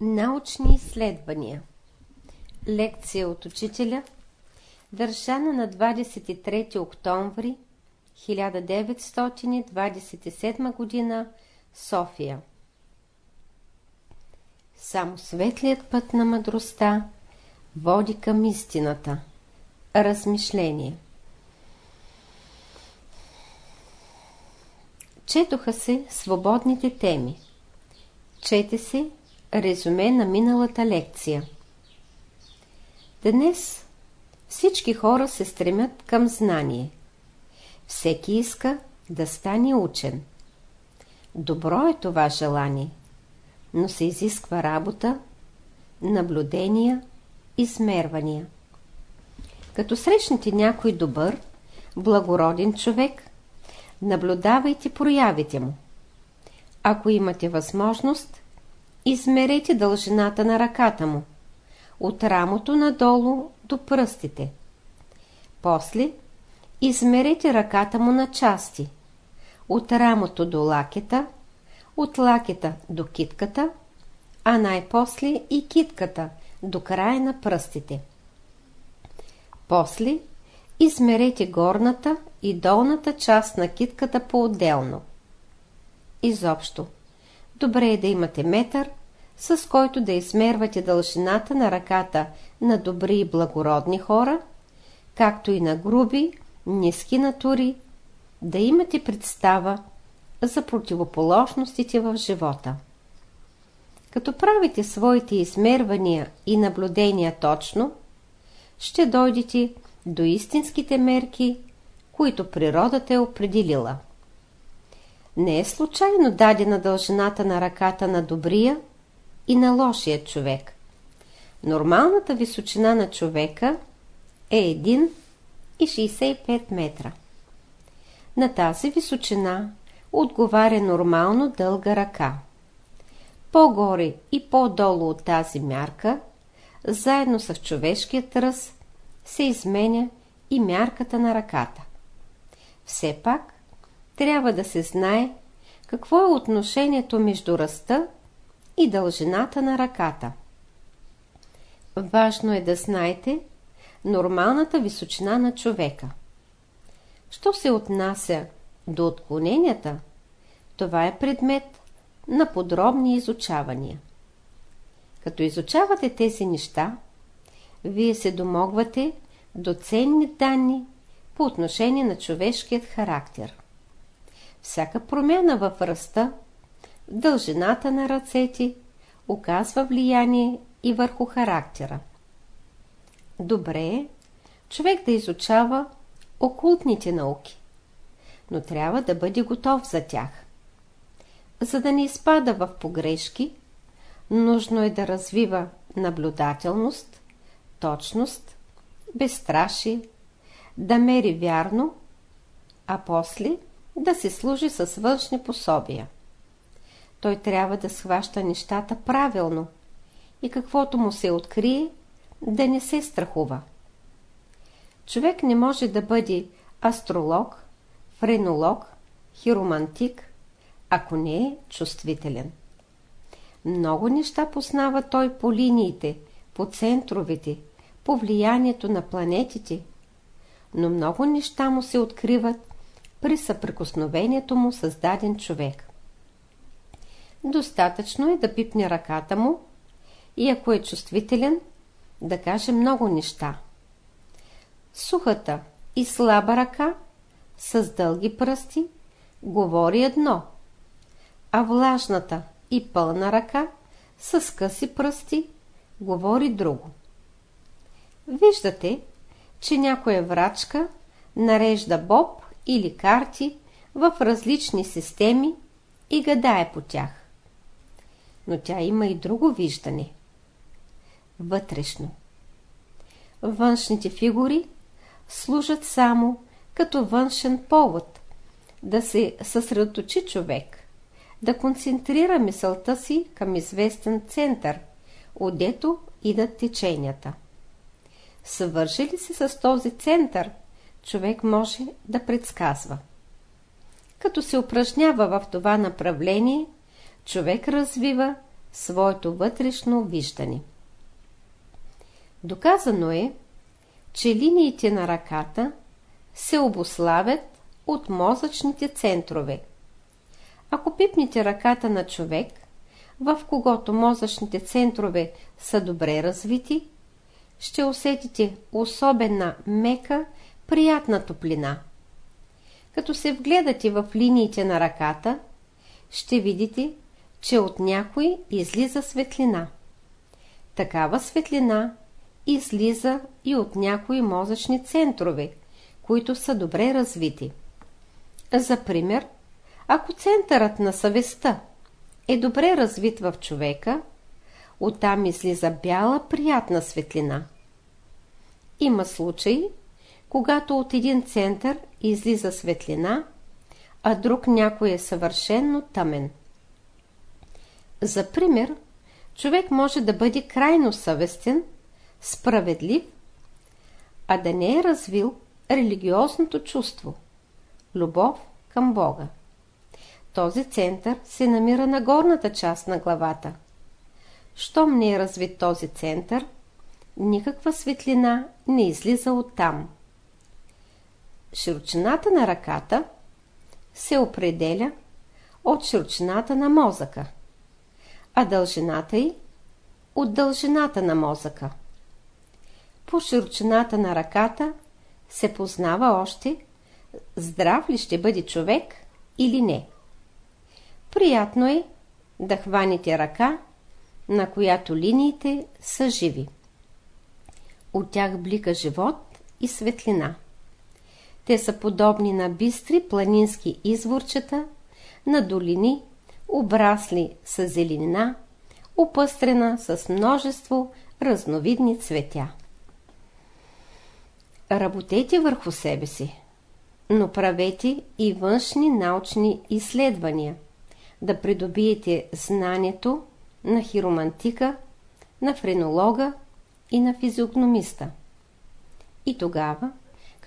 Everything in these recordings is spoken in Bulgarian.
Научни изследвания Лекция от учителя Държана на 23 октомври 1927 г. София Само светлият път на мъдростта води към истината. Размишление Четоха се свободните теми. Чете се резюме на миналата лекция. Днес всички хора се стремят към знание. Всеки иска да стане учен. Добро е това желание, но се изисква работа, наблюдения, измервания. Като срещнете някой добър, благороден човек, наблюдавайте проявите му. Ако имате възможност, измерете дължината на ръката му, от рамото надолу до пръстите. После измерете ръката му на части, от рамото до лакета, от лакета до китката, а най-после и китката до края на пръстите. После измерете горната и долната част на китката по-отделно. Изобщо, добре е да имате метър, с който да измервате дължината на ръката на добри и благородни хора, както и на груби, ниски натури, да имате представа за противоположностите в живота. Като правите своите измервания и наблюдения точно, ще дойдете до истинските мерки, които природата е определила. Не е случайно дадена дължината на ръката на добрия и на лошия човек. Нормалната височина на човека е 1,65 метра. На тази височина отговаря нормално дълга ръка. По-горе и по-долу от тази мярка, заедно с човешкият ръст, се изменя и мярката на ръката. Все пак, трябва да се знае какво е отношението между ръста и дължината на ръката. Важно е да знаете нормалната височина на човека. Що се отнася до отклоненията, това е предмет на подробни изучавания. Като изучавате тези неща, вие се домогвате до ценни данни по отношение на човешкият характер. Всяка промяна в ръста, дължината на ръцете, оказва влияние и върху характера. Добре е човек да изучава окултните науки, но трябва да бъде готов за тях. За да не изпада в погрешки, нужно е да развива наблюдателност, точност, безстрашие, да мери вярно, а после да се служи с външни пособия. Той трябва да схваща нещата правилно и каквото му се открие, да не се страхува. Човек не може да бъде астролог, френолог, хиромантик, ако не е чувствителен. Много неща познава той по линиите, по центровете, по влиянието на планетите, но много неща му се откриват при съприкосновението му с даден човек. Достатъчно е да пипне ръката му и ако е чувствителен, да каже много неща. Сухата и слаба ръка с дълги пръсти говори едно, а влажната и пълна ръка с къси пръсти говори друго. Виждате, че някоя врачка нарежда боб или карти в различни системи и гадае по тях. Но тя има и друго виждане. Вътрешно. Външните фигури служат само като външен повод да се съсредоточи човек, да концентрира мисълта си към известен център, отдето идат теченията. Съвърши ли се с този център, човек може да предсказва. Като се упражнява в това направление, човек развива своето вътрешно виждане. Доказано е, че линиите на ръката се обославят от мозъчните центрове. Ако пипнете ръката на човек, в когото мозъчните центрове са добре развити, ще усетите особена мека, приятна топлина. Като се вгледате в линиите на ръката, ще видите, че от някой излиза светлина. Такава светлина излиза и от някои мозъчни центрове, които са добре развити. За пример, ако центърът на съвестта е добре развит в човека, оттам излиза бяла приятна светлина. Има случаи, когато от един център излиза светлина, а друг някой е съвършенно тъмен. За пример, човек може да бъде крайно съвестен, справедлив, а да не е развил религиозното чувство – любов към Бога. Този център се намира на горната част на главата. Щом не е развит този център, никаква светлина не излиза оттам. Широчината на ръката се определя от широчината на мозъка, а дължината й от дължината на мозъка. По широчината на ръката се познава още здрав ли ще бъде човек или не. Приятно е да хваните ръка, на която линиите са живи. От тях блика живот и светлина. Те са подобни на бистри планински изворчета, на долини, обрасли с зеленина, опъстрена с множество разновидни цветя. Работете върху себе си, но правете и външни научни изследвания, да придобиете знанието на хиромантика, на френолога и на физиогномиста. И тогава,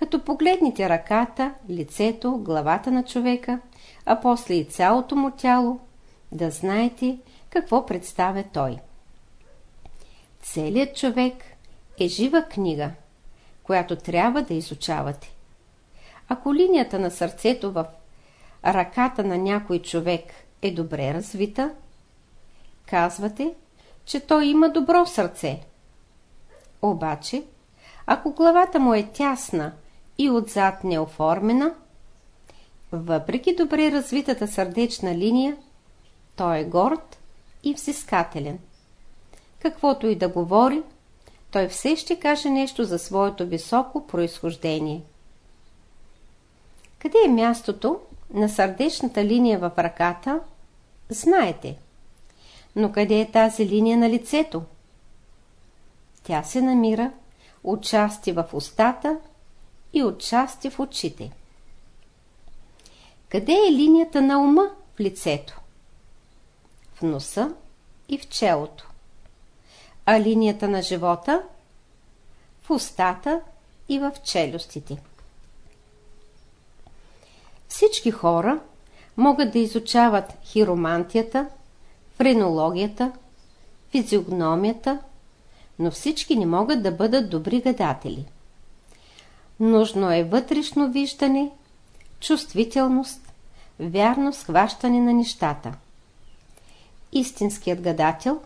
като погледнете ръката, лицето, главата на човека, а после и цялото му тяло, да знаете какво представя той. Целият човек е жива книга, която трябва да изучавате. Ако линията на сърцето в ръката на някой човек е добре развита, казвате, че той има добро сърце. Обаче, ако главата му е тясна и отзад неоформена, въпреки добре развитата сърдечна линия, той е горд и взискателен. Каквото и да говори, той все ще каже нещо за своето високо происхождение. Къде е мястото на сърдечната линия в ръката? Знаете. Но къде е тази линия на лицето? Тя се намира отчасти в устата и отчасти в очите. Къде е линията на ума в лицето? В носа и в челото. А линията на живота? В устата и в челюстите. Всички хора могат да изучават хиромантията, френологията, физиогномията, но всички не могат да бъдат добри гадатели. Нужно е вътрешно виждане, чувствителност, вярно схващане на нещата. Истинският гадател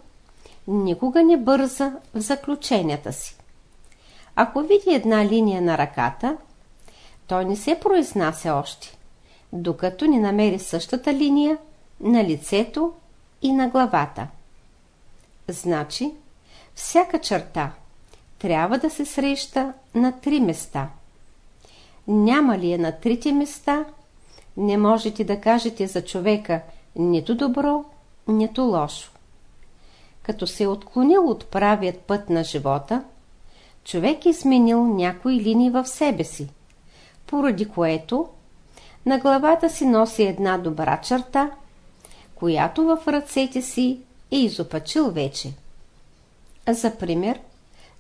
никога не бърза в заключенията си. Ако види една линия на ръката, той не се произнася още, докато не намери същата линия на лицето и на главата. Значи, всяка черта трябва да се среща на три места. Няма ли е на трите места, не можете да кажете за човека нито добро, нито лошо. Като се е отклонил от правият път на живота, човек е сменил някои линии в себе си, поради което на главата си носи една добра черта, която в ръцете си е изопачил вече. За пример,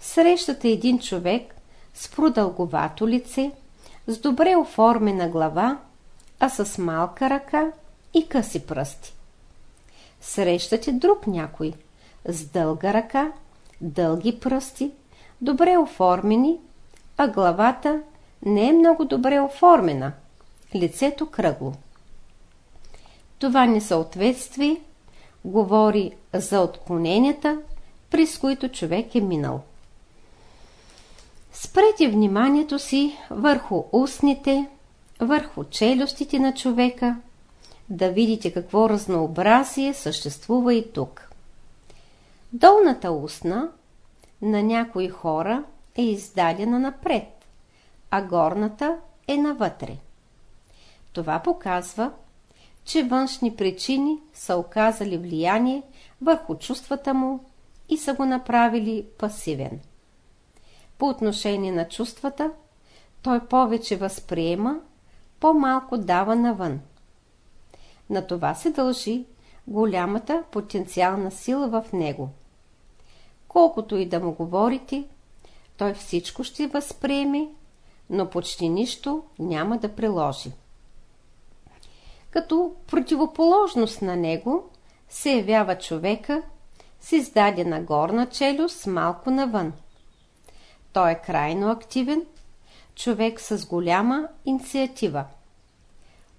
срещате един човек с продълговато лице, с добре оформена глава, а с малка ръка и къси пръсти. срещате друг някой, с дълга ръка, дълги пръсти, добре оформени, а главата не е много добре оформена, лицето кръгло. Това несъответствие говори за отклоненията, през които човек е минал. Спрете вниманието си върху устните, върху челюстите на човека, да видите какво разнообразие съществува и тук. Долната устна на някои хора е издадена напред, а горната е навътре. Това показва, че външни причини са оказали влияние върху чувствата му и са го направили пасивен. По отношение на чувствата, той повече възприема, по-малко дава навън. На това се дължи голямата потенциална сила в него. Колкото и да му говорите, той всичко ще възприеме, но почти нищо няма да приложи. Като противоположност на него се явява човека с издадена горна челюст малко навън. Той е крайно активен, човек с голяма инициатива.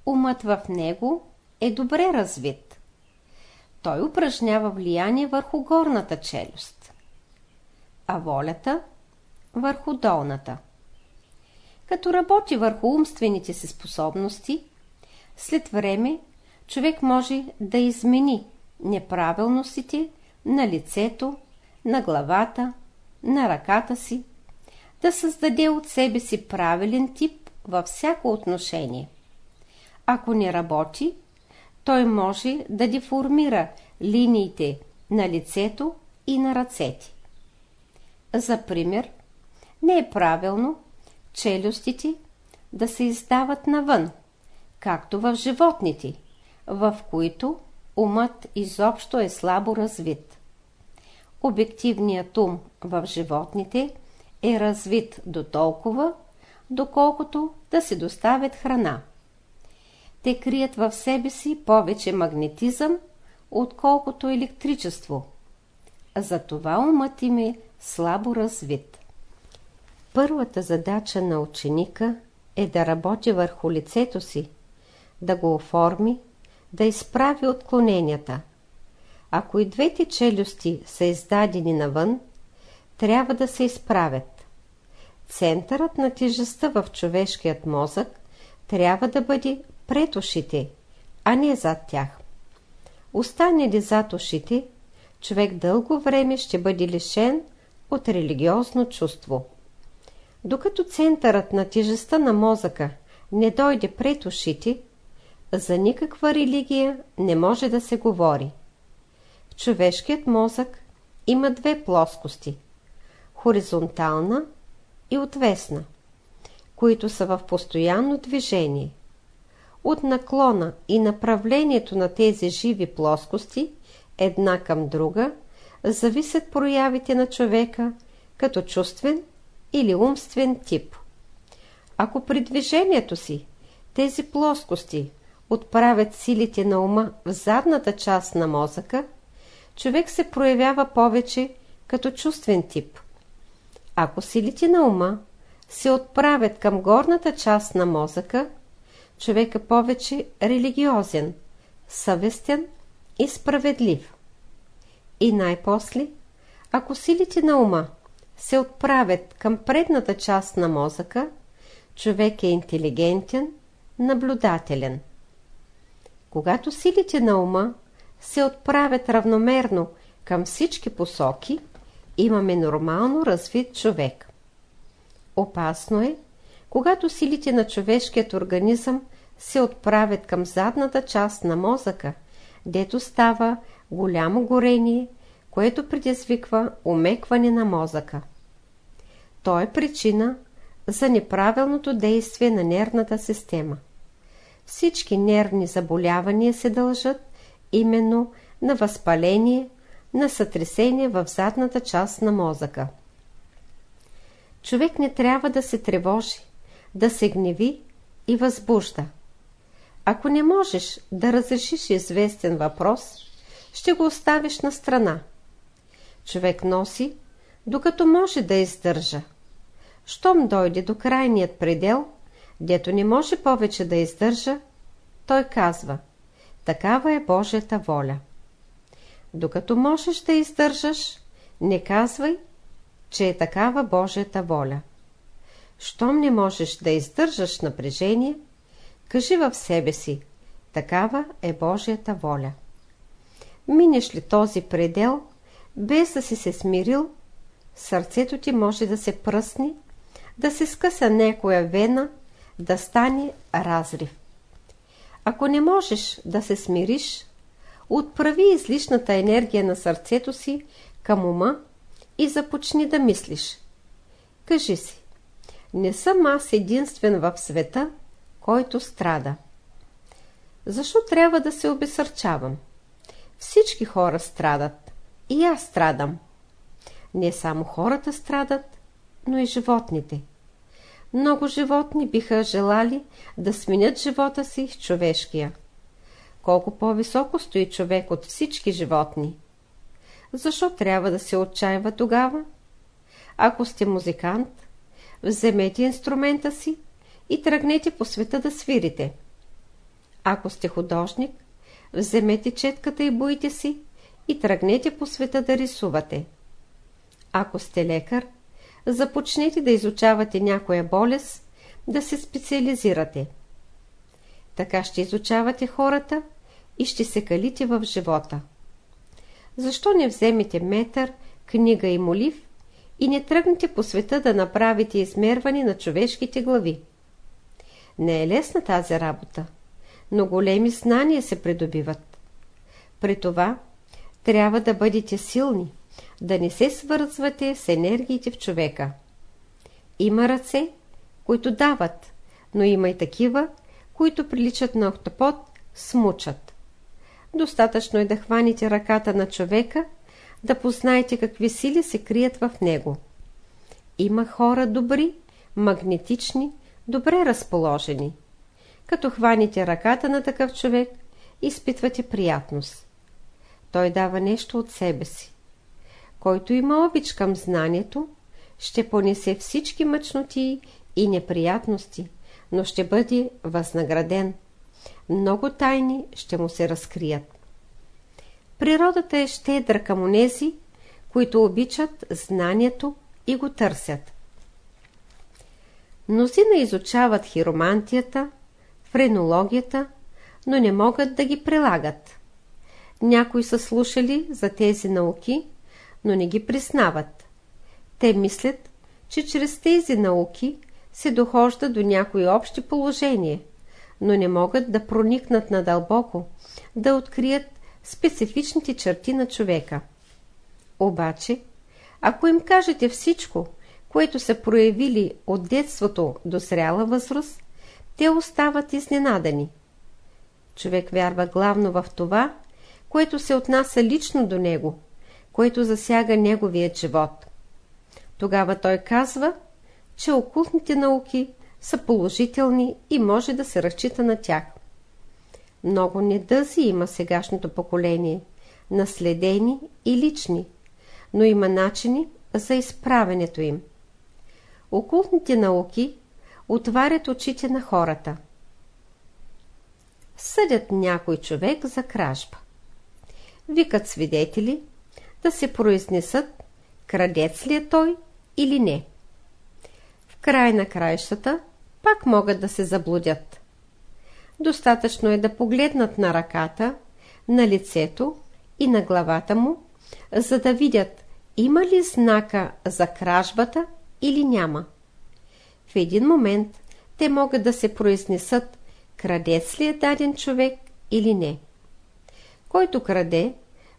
Умът в него е добре развит. Той упражнява влияние върху горната челюст, а волята върху долната. Като работи върху умствените си способности, след време човек може да измени неправилностите на лицето, на главата, на ръката си, да създаде от себе си правилен тип във всяко отношение. Ако не работи, той може да деформира линиите на лицето и на ръцете. За пример, не е правилно челюстите да се издават навън, както в животните, в които умът изобщо е слабо развит. Обективният ум в животните е развит до толкова, доколкото да се доставят храна. Те крият в себе си повече магнетизъм, отколкото електричество. Затова умът им е слабо развит. Първата задача на ученика е да работи върху лицето си, да го оформи, да изправи отклоненията. Ако и двете челюсти са издадени навън, трябва да се изправят. Центърът на тежестта в човешкият мозък трябва да бъде пред ушите, а не зад тях. Остане ли зад ушите, човек дълго време ще бъде лишен от религиозно чувство. Докато центърът на тежестта на мозъка не дойде пред ушите, за никаква религия не може да се говори. Човешкият мозък има две плоскости – хоризонтална и отвесна, които са в постоянно движение. От наклона и направлението на тези живи плоскости, една към друга, зависят проявите на човека като чувствен или умствен тип. Ако при движението си тези плоскости – отправят силите на ума в задната част на мозъка, човек се проявява повече като чувствен тип. Ако силите на ума се отправят към горната част на мозъка, човек е повече религиозен, съвестен и справедлив. И най-после, ако силите на ума се отправят към предната част на мозъка, човек е интелигентен, наблюдателен. Когато силите на ума се отправят равномерно към всички посоки, имаме нормално развит човек. Опасно е, когато силите на човешкият организъм се отправят към задната част на мозъка, дето става голямо горение, което предизвиква умекване на мозъка. То е причина за неправилното действие на нервната система. Всички нервни заболявания се дължат именно на възпаление, на сътресение в задната част на мозъка. Човек не трябва да се тревожи, да се гневи и възбужда. Ако не можеш да разрешиш известен въпрос, ще го оставиш на страна. Човек носи, докато може да издържа. Щом дойде до крайният предел, дето не може повече да издържа, той казва, такава е Божията воля. Докато можеш да издържаш, не казвай, че е такава Божията воля. Щом не можеш да издържаш напрежение, кажи в себе си, такава е Божията воля. Минеш ли този предел, без да си се смирил, сърцето ти може да се пръсне, да се скъса някоя вена, да стане разрив. Ако не можеш да се смириш, отправи излишната енергия на сърцето си към ума и започни да мислиш. Кажи си, не съм аз единствен в света, който страда. Защо трябва да се обесърчавам? Всички хора страдат. И аз страдам. Не само хората страдат, но и животните. Много животни биха желали да сменят живота си с човешкия. Колко по-високо стои човек от всички животни. Защо трябва да се отчаива тогава? Ако сте музикант, вземете инструмента си и тръгнете по света да свирите. Ако сте художник, вземете четката и боите си и тръгнете по света да рисувате. Ако сте лекар, започнете да изучавате някоя болест, да се специализирате. Така ще изучавате хората и ще се калите в живота. Защо не вземете метър, книга и молив и не тръгнете по света да направите измерване на човешките глави? Не е лесна тази работа, но големи знания се придобиват. При това трябва да бъдете силни, да не се свързвате с енергиите в човека. Има ръце, които дават, но има и такива, които приличат на охтопот, смучат. Достатъчно е да хваните ръката на човека, да познаете какви сили се крият в него. Има хора добри, магнетични, добре разположени. Като хваните ръката на такъв човек, изпитвате приятност. Той дава нещо от себе си. Който има обич към знанието, ще понесе всички мъчноти и неприятности, но ще бъде възнаграден. Много тайни ще му се разкрият. Природата е щедра към онези, които обичат знанието и го търсят. Мнозина изучават хиромантията, френологията, но не могат да ги прилагат. Някои са слушали за тези науки, но не ги признават. Те мислят, че чрез тези науки се дохожда до някои общи положения, но не могат да проникнат надълбоко, да открият специфичните черти на човека. Обаче, ако им кажете всичко, което са проявили от детството до зряла възраст, те остават изненадани. Човек вярва главно в това, което се отнася лично до него, което засяга неговият живот. Тогава той казва, че окултните науки са положителни и може да се разчита на тях. Много недъзи има сегашното поколение, наследени и лични, но има начини за изправенето им. Окултните науки отварят очите на хората. Съдят някой човек за кражба. Викат свидетели да се произнесат крадец ли е той или не. В край на краищата пак могат да се заблудят. Достатъчно е да погледнат на ръката, на лицето и на главата му, за да видят има ли знака за кражбата или няма. В един момент те могат да се произнесат крадец ли е даден човек или не. Който краде,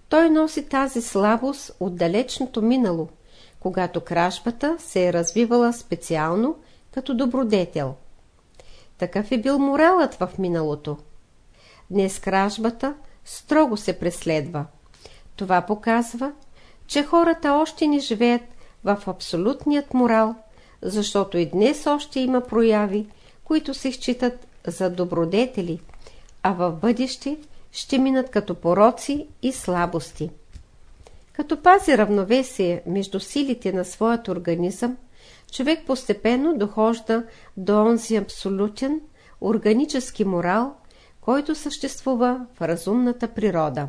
той носи тази слабост от далечното минало, когато кражбата се е развивала специално като добродетел. Такъв е бил моралът в миналото. Днес кражбата строго се преследва. Това показва, че хората още не живеят в абсолютният морал, защото и днес още има прояви, които се считат за добродетели, а в бъдеще ще минат като пороци и слабости. Като пази равновесие между силите на своят организъм, човек постепенно дохожда до онзи абсолютен, органически морал, който съществува в разумната природа.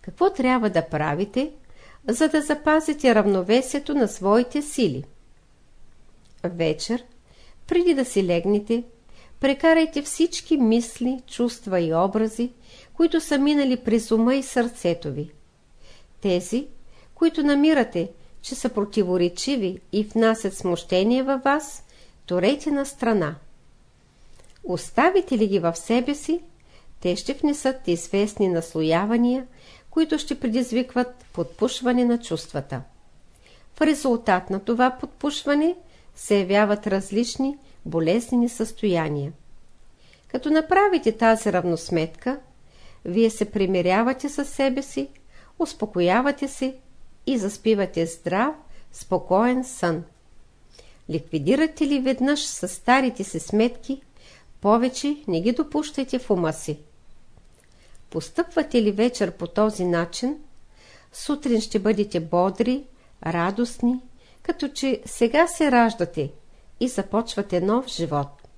Какво трябва да правите, за да запазите равновесието на своите сили? Вечер, преди да си легнете, прекарайте всички мисли, чувства и образи, които са минали през ума и сърцето ви. Тези, които намирате, че са противоречиви и внасят смущение във вас, торете на страна. Оставите ли ги в себе си, те ще внесат известни наслоявания, които ще предизвикват подпушване на чувствата. В резултат на това подпушване се явяват различни болезнени състояния. Като направите тази равносметка, вие се примирявате със себе си, успокоявате се и заспивате здрав, спокоен сън. Ликвидирате ли веднъж с старите си сметки, повече не ги допущайте в ума си. Постъпвате ли вечер по този начин, сутрин ще бъдете бодри, радостни, като че сега се раждате и започвате нов живот.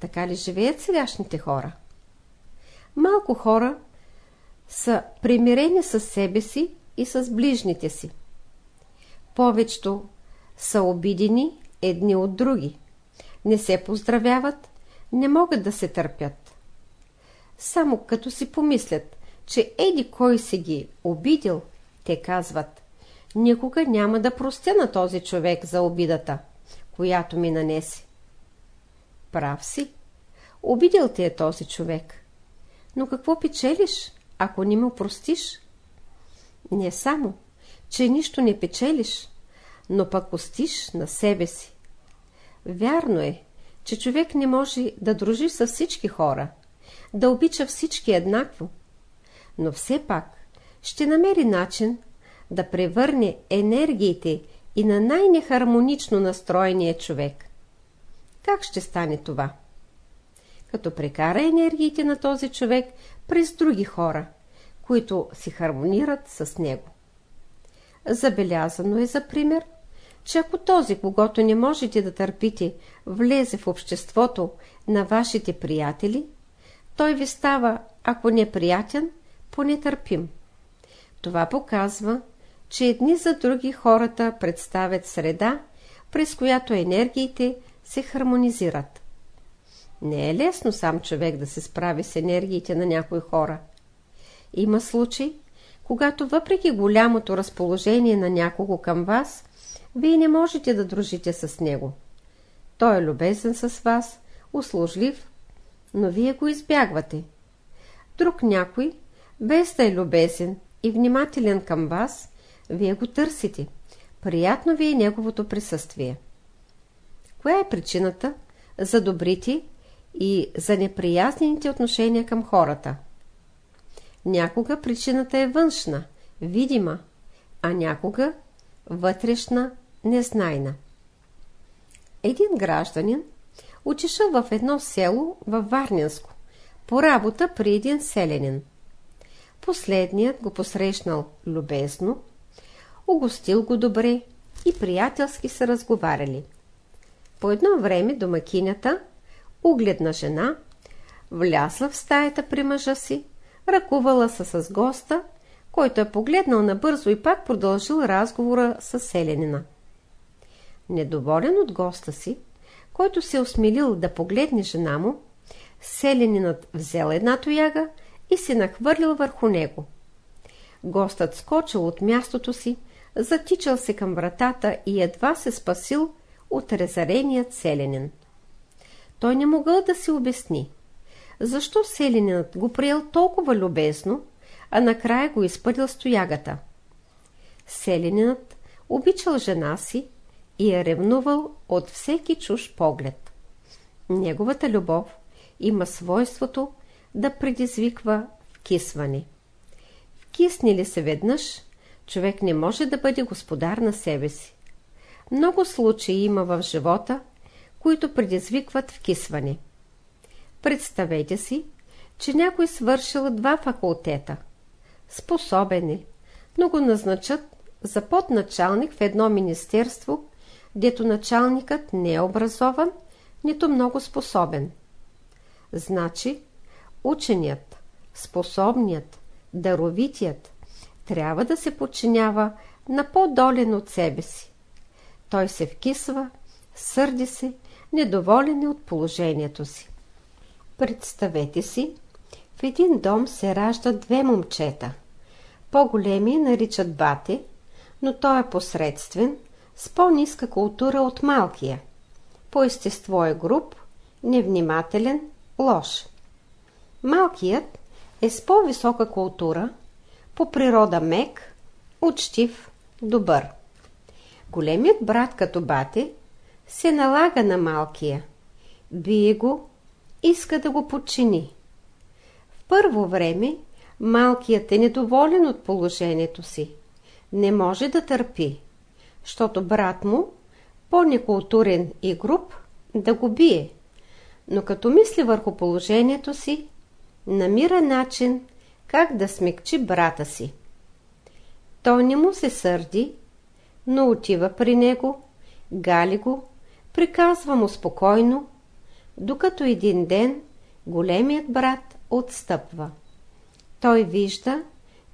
Така ли живеят сегашните хора? Малко хора са примирени с себе си и с ближните си. Повечето са обидени едни от други. Не се поздравяват, не могат да се търпят. Само като си помислят, че еди кой си ги обидил, те казват, никога няма да простя на този човек за обидата, която ми нанесе. Прав си. Обидел те е този човек. Но какво печелиш, ако не му простиш? Не само, че нищо не печелиш, но пък остиш на себе си. Вярно е, че човек не може да дружи с всички хора, да обича всички еднакво, но все пак ще намери начин да превърне енергиите и на най-нехармонично настроения човек. Как ще стане това? Като прекара енергиите на този човек през други хора, които си хармонират с него. Забелязано е за пример, че ако този, когато не можете да търпите, влезе в обществото на вашите приятели, той ви става, ако не приятен, поне търпим. Това показва, че едни за други хората представят среда, през която енергиите се хармонизират. Не е лесно сам човек да се справи с енергиите на някои хора. Има случаи, когато въпреки голямото разположение на някого към вас, вие не можете да дружите с него. Той е любезен с вас, услужлив, но вие го избягвате. Друг някой, без да е любезен и внимателен към вас, вие го търсите. Приятно ви е неговото присъствие. Коя е причината за добрите и за неприязнените отношения към хората? Някога причината е външна, видима, а някога вътрешна, незнайна. Един гражданин отишъл в едно село във Варненско по работа при един селянин. Последният го посрещнал любезно, угостил го добре и приятелски са разговаряли. По едно време домакинята, угледна жена, влязла в стаята при мъжа си, ръкувала се с госта, който е погледнал набързо и пак продължил разговора с селянина. Недоволен от госта си, който се осмелил да погледне жена му, селянинът взел една тояга и се нахвърлил върху него. Гостът скочил от мястото си, затичал се към вратата и едва се спасил от резареният селянин. Той не могъл да се обясни. Защо селянинът го приел толкова любезно, а накрая го изпъдил стоягата? Селянинът обичал жена си и е ревнувал от всеки чуж поглед. Неговата любов има свойството да предизвиква вкисване. Вкисни ли се веднъж, човек не може да бъде господар на себе си. Много случаи има в живота, които предизвикват вкисване. Представете си, че някой свършил два факултета. Способен е, но го назначат за подначалник в едно министерство, дето началникът не е образован, нито много способен. Значи, ученият, способният, даровитият трябва да се подчинява на по-долен от себе си. Той се вкисва, сърди се, недоволен е от положението си. Представете си, в един дом се раждат две момчета. По-големи наричат бате, но той е посредствен, с по-ниска култура от малкия. По естество е груб, невнимателен, лош. Малкият е с по-висока култура, по природа мек, учтив, добър. Големият брат като бате се налага на малкия, бие го, иска да го подчини. В първо време малкият е недоволен от положението си. Не може да търпи, защото брат му, по-некултурен и груб, да го бие. Но като мисли върху положението си, намира начин как да смекчи брата си. Той не му се сърди, но отива при него, гали го, приказва му спокойно, докато един ден големият брат отстъпва. Той вижда,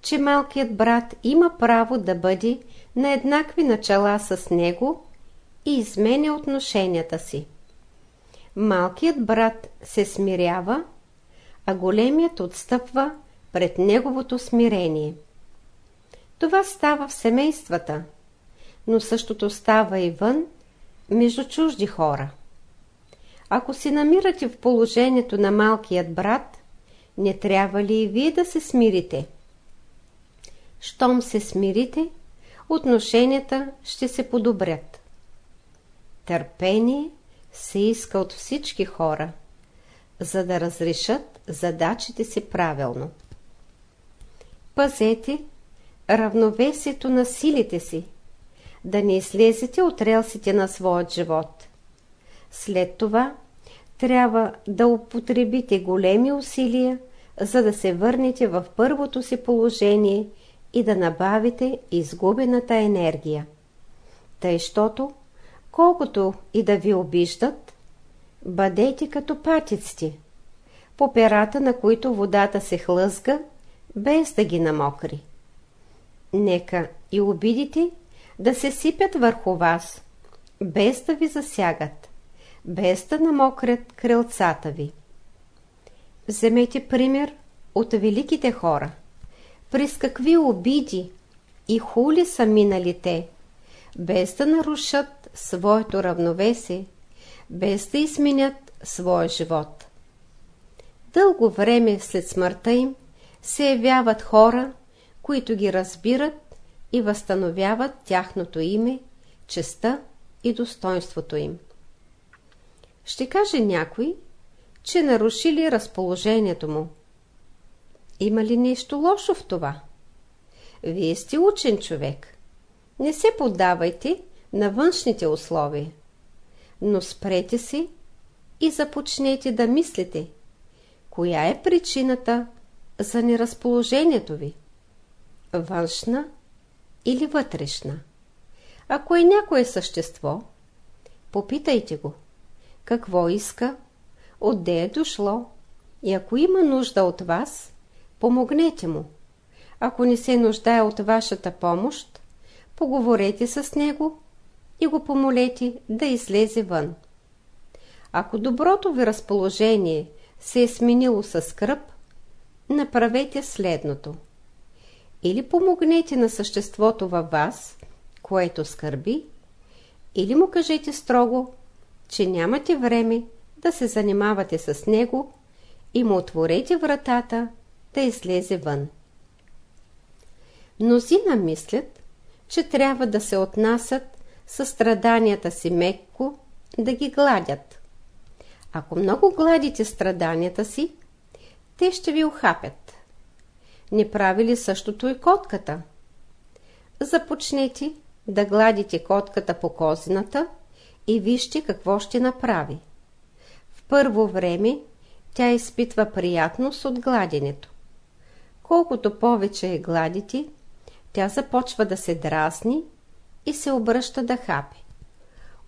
че малкият брат има право да бъде на еднакви начала с него и изменя отношенията си. Малкият брат се смирява, а големият отстъпва пред неговото смирение. Това става в семействата, но същото става и вън, между чужди хора. Ако се намирате в положението на малкият брат, не трябва ли и вие да се смирите? Щом се смирите, отношенията ще се подобрят. Търпение се иска от всички хора, за да разрешат задачите си правилно. Пазете равновесието на силите си, да не излезете от релсите на своят живот. След това трябва да употребите големи усилия, за да се върнете в първото си положение и да набавите изгубената енергия. Тъй, щото, колкото и да ви обиждат, бъдете като патиците, по перата на които водата се хлъзга, без да ги намокри. Нека и обидите да се сипят върху вас, без да ви засягат, без да намокрят крилцата ви. Вземете пример от великите хора. През какви обиди и хули са минали те, без да нарушат своето равновесие, без да изменят своя живот. Дълго време след смъртта им се явяват хора, които ги разбират и възстановяват тяхното име, честа и достоинството им. Ще каже някой, че нарушили разположението му. Има ли нещо лошо в това? Вие сте учен човек. Не се поддавайте на външните условия, но спрете си и започнете да мислите, коя е причината за неразположението ви външна или вътрешна. Ако е някое същество, попитайте го, какво иска, отде е дошло и ако има нужда от вас, помогнете му. Ако не се нуждае от вашата помощ, поговорете с него и го помолете да излезе вън. Ако доброто ви разположение се е сменило с скръп, направете следното – или помогнете на съществото във вас, което скърби, или му кажете строго, че нямате време да се занимавате с него и му отворете вратата да излезе вън. Мнозина мислят, че трябва да се отнасят със страданията си мекко, да ги гладят. Ако много гладите страданията си, те ще ви ухапят не прави ли същото и котката? Започнете да гладите котката по козината и вижте какво ще направи. В първо време тя изпитва приятност от гладенето. Колкото повече е гладите, тя започва да се драсни и се обръща да хапе.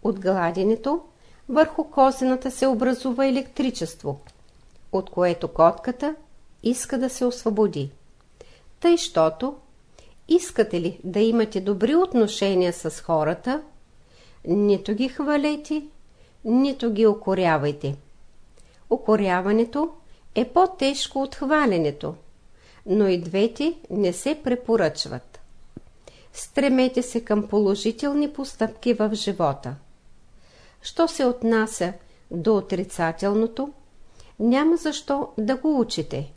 От гладенето върху козената се образува електричество, от което котката иска да се освободи. Тъй, щото искате ли да имате добри отношения с хората, нито ги хвалете, нито ги окорявайте. Окоряването е по-тежко от хваленето, но и двете не се препоръчват. Стремете се към положителни постъпки в живота. Що се отнася до отрицателното, няма защо да го учите.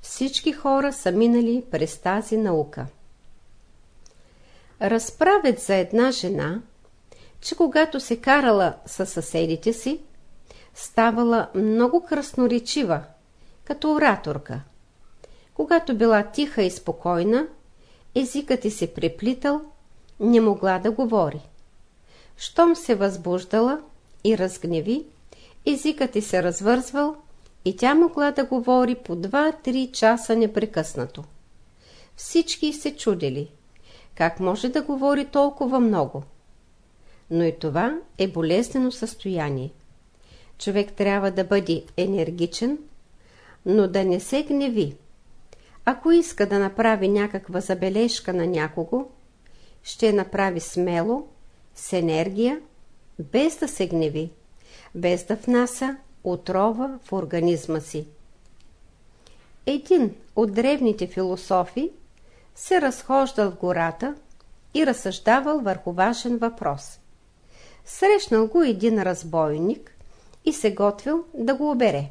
Всички хора са минали през тази наука. Разправят за една жена, че когато се карала със съседите си, ставала много красноречива, като ораторка. Когато била тиха и спокойна, езикът ти се преплитал, не могла да говори. Щом се възбуждала и разгневи, езикът ти се развързвал и тя могла да говори по 2-3 часа непрекъснато. Всички се чудили, как може да говори толкова много. Но и това е болезнено състояние. Човек трябва да бъде енергичен, но да не се гневи. Ако иска да направи някаква забележка на някого, ще направи смело, с енергия, без да се гневи, без да внася отрова в организма си. Един от древните философи се разхождал в гората и разсъждавал върху важен въпрос. Срещнал го един разбойник и се готвил да го обере.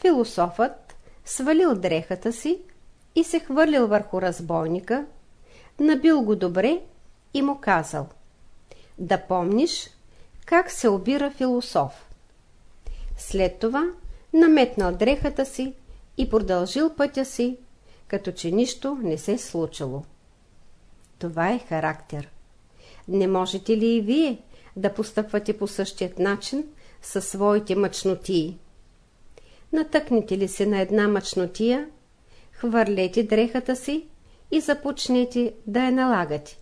Философът свалил дрехата си и се хвърлил върху разбойника, набил го добре и му казал да помниш как се обира философ. След това наметнал дрехата си и продължил пътя си, като че нищо не се случило. Това е характер. Не можете ли и вие да постъпвате по същият начин със своите мъчнотии? Натъкнете ли се на една мъчнотия, хвърлете дрехата си и започнете да я налагате.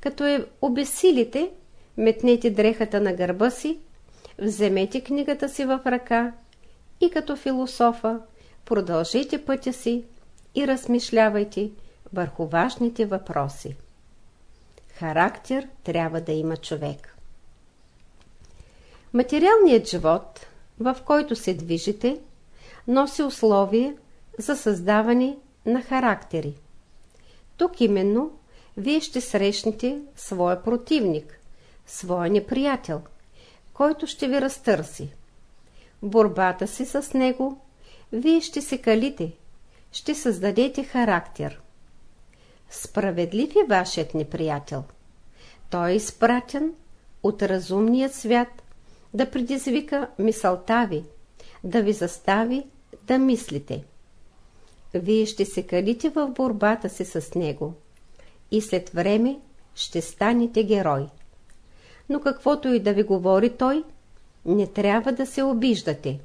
Като я обесилите, метнете дрехата на гърба си вземете книгата си в ръка и като философа продължите пътя си и размишлявайте върху важните въпроси. Характер трябва да има човек. Материалният живот, в който се движите, носи условия за създаване на характери. Тук именно вие ще срещнете своя противник, своя неприятел – който ще ви разтърси. Борбата си с него, вие ще се калите, ще създадете характер. Справедлив е вашият неприятел. Той е изпратен от разумният свят да предизвика мисълта ви, да ви застави да мислите. Вие ще се калите в борбата си с него и след време ще станете герой но каквото и да ви говори той, не трябва да се обиждате.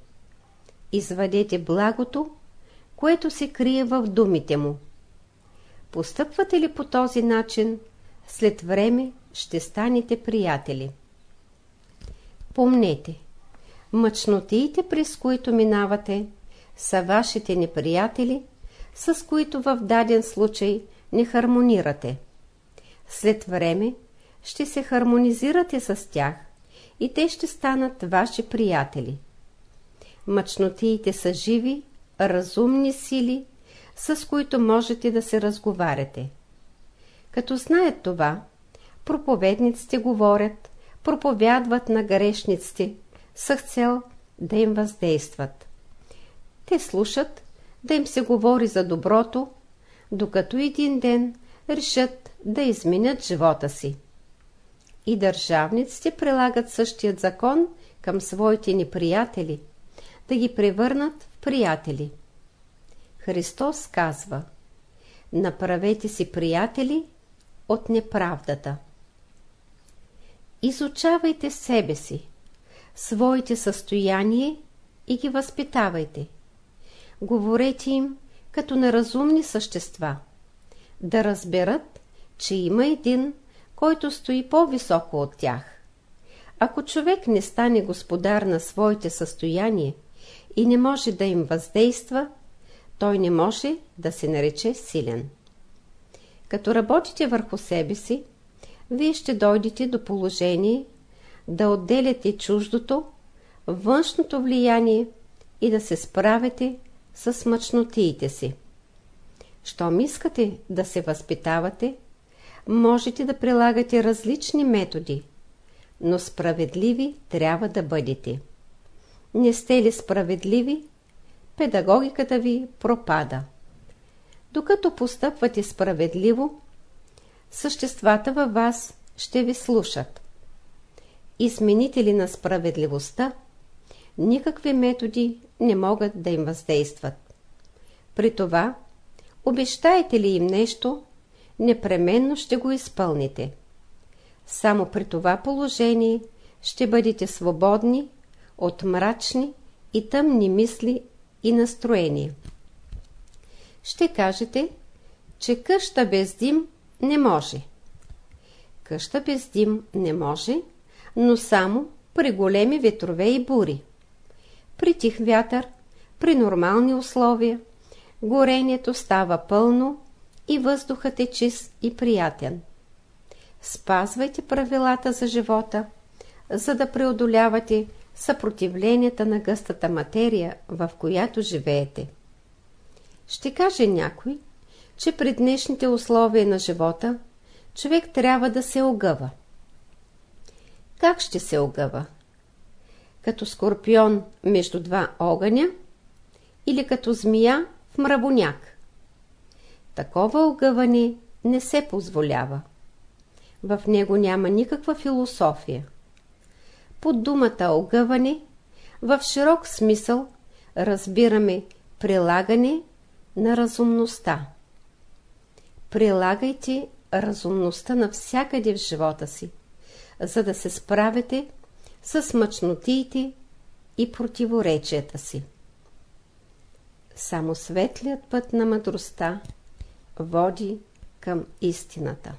Извадете благото, което се крие в думите му. Постъпвате ли по този начин, след време ще станете приятели. Помнете, мъчнотиите, през които минавате, са вашите неприятели, с които в даден случай не хармонирате. След време ще се хармонизирате с тях и те ще станат ваши приятели. Мъчнотиите са живи, разумни сили, с които можете да се разговаряте. Като знаят това, проповедниците говорят, проповядват на грешниците, с цел да им въздействат. Те слушат да им се говори за доброто, докато един ден решат да изменят живота си и държавниците прилагат същият закон към своите неприятели, да ги превърнат в приятели. Христос казва Направете си приятели от неправдата. Изучавайте себе си, своите състояние и ги възпитавайте. Говорете им като на разумни същества. Да разберат, че има един, който стои по-високо от тях. Ако човек не стане господар на своите състояния и не може да им въздейства, той не може да се нарече силен. Като работите върху себе си, вие ще дойдете до положение да отделяте чуждото, външното влияние и да се справите с мъчнотиите си. Щом искате да се възпитавате, можете да прилагате различни методи, но справедливи трябва да бъдете. Не сте ли справедливи, педагогиката ви пропада. Докато постъпвате справедливо, съществата във вас ще ви слушат. Изменители на справедливостта, никакви методи не могат да им въздействат. При това, обещаете ли им нещо, непременно ще го изпълните. Само при това положение ще бъдете свободни от мрачни и тъмни мисли и настроения. Ще кажете, че къща без дим не може. Къща без дим не може, но само при големи ветрове и бури. При тих вятър, при нормални условия, горението става пълно и въздухът е чист и приятен. Спазвайте правилата за живота, за да преодолявате съпротивленията на гъстата материя, в която живеете. Ще каже някой, че при днешните условия на живота човек трябва да се огъва. Как ще се огъва? Като скорпион между два огъня или като змия в мрабоняк? Такова огъване не се позволява. В него няма никаква философия. Под думата огъване в широк смисъл разбираме прилагане на разумността. Прилагайте разумността навсякъде в живота си, за да се справите с мъчнотиите и противоречията си. Само светлият път на мъдростта води към истината.